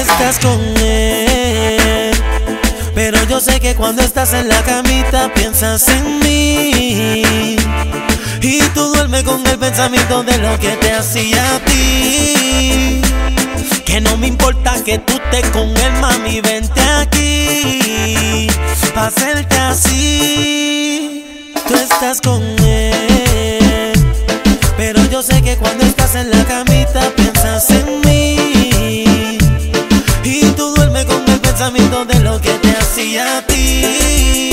estás con él. Pero yo sé que cuando estás en la camita piensas en mí. Y tú duermes con el pensamiento de lo que te hacía a ti. Que no me importa que tú estés con él, mami, vente aquí. Pa' hacerte así. Tú estás con él. Pero yo sé que cuando estás en la camita piensas en mí. Pensamiento de lo que te hacía a ti.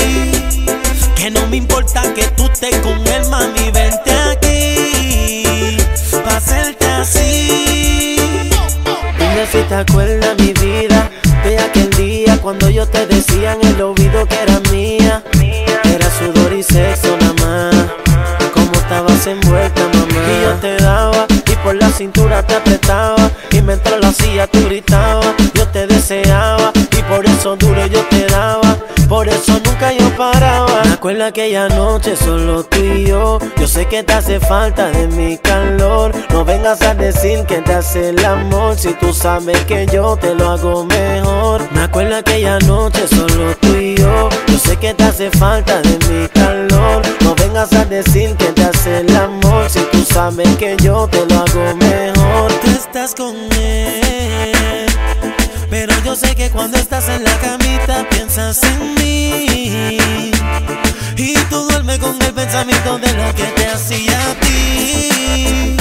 Que no me importa que tú estés con él, mami, vente aquí. Pa' hacerte así. Dime si te acuerdas mi vida de aquel día cuando yo te decía en el oído que era mía. Era sudor y sexo nada más. Cómo estabas envuelta, mamá. Y yo te daba y por la cintura te apretaba. Y mientras lo hacía tú gritabas. Yo te deseaba duro yo te daba. Por eso nunca yo paraba. Me acuerdo aquella noche solo tú y yo. Yo sé que te hace falta de mi calor. No vengas a decir que te hace el amor. Si tú sabes que yo te lo hago mejor. Me acuerdo aquella noche solo tú y yo. Yo sé que te hace falta de mi calor. No vengas a decir que te hace el amor. Si tú sabes que yo te lo hago mejor. Tú estás con él. Yo sé que cuando estás en la camita piensas en mí. Y tú duermes con el pensamiento de lo que te hacía a ti.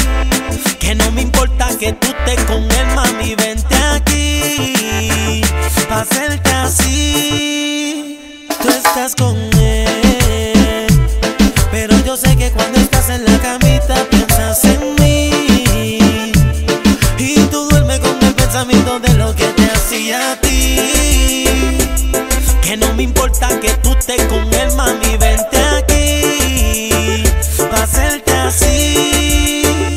Que no me importa que tú estés con él, mami, vente aquí. Pa' así. Tú estás con importa que tú estés con él, mami, vente aquí. Pa' hacerte así.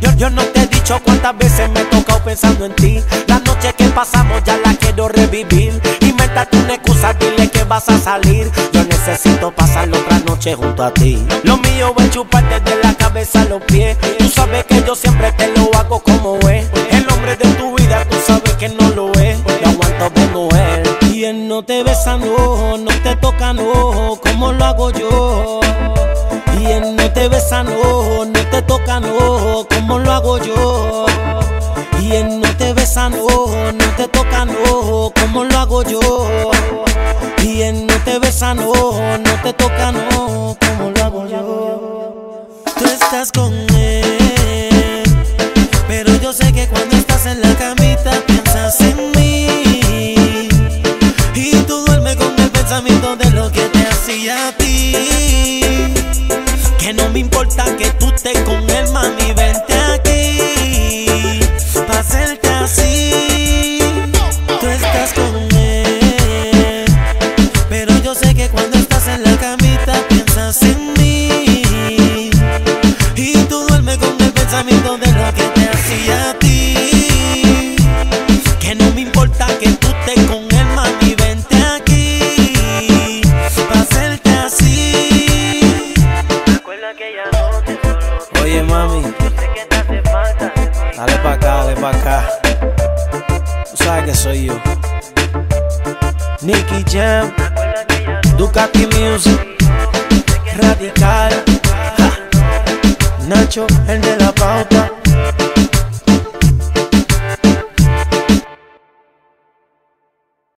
Yo, yo no te he dicho cuántas veces me he tocado pensando en ti. La noche que pasamos ya la quiero revivir. Invéntate una excusa, dile que vas a salir. Yo necesito pasar otra noche junto a ti. Lo mío es chuparte de la cabeza a los pies. Tú sabes que yo siempre te lo como lo hago yo. Y él no te besa, no, no te toca, no, como lo hago yo. Y él no te besa, no, no te toca, no, como lo hago yo. Y él no te besa, no, no te toca, no, como lo hago yo. Tú estás con él, pero yo sé que cuando estás en la camita piensas en mí. Lo que Oye, mami. Dale pa' acá, dale pa' acá. Tú sabes que soy yo. Nicky Jam. Ducati Music. Radical. Nacho, el de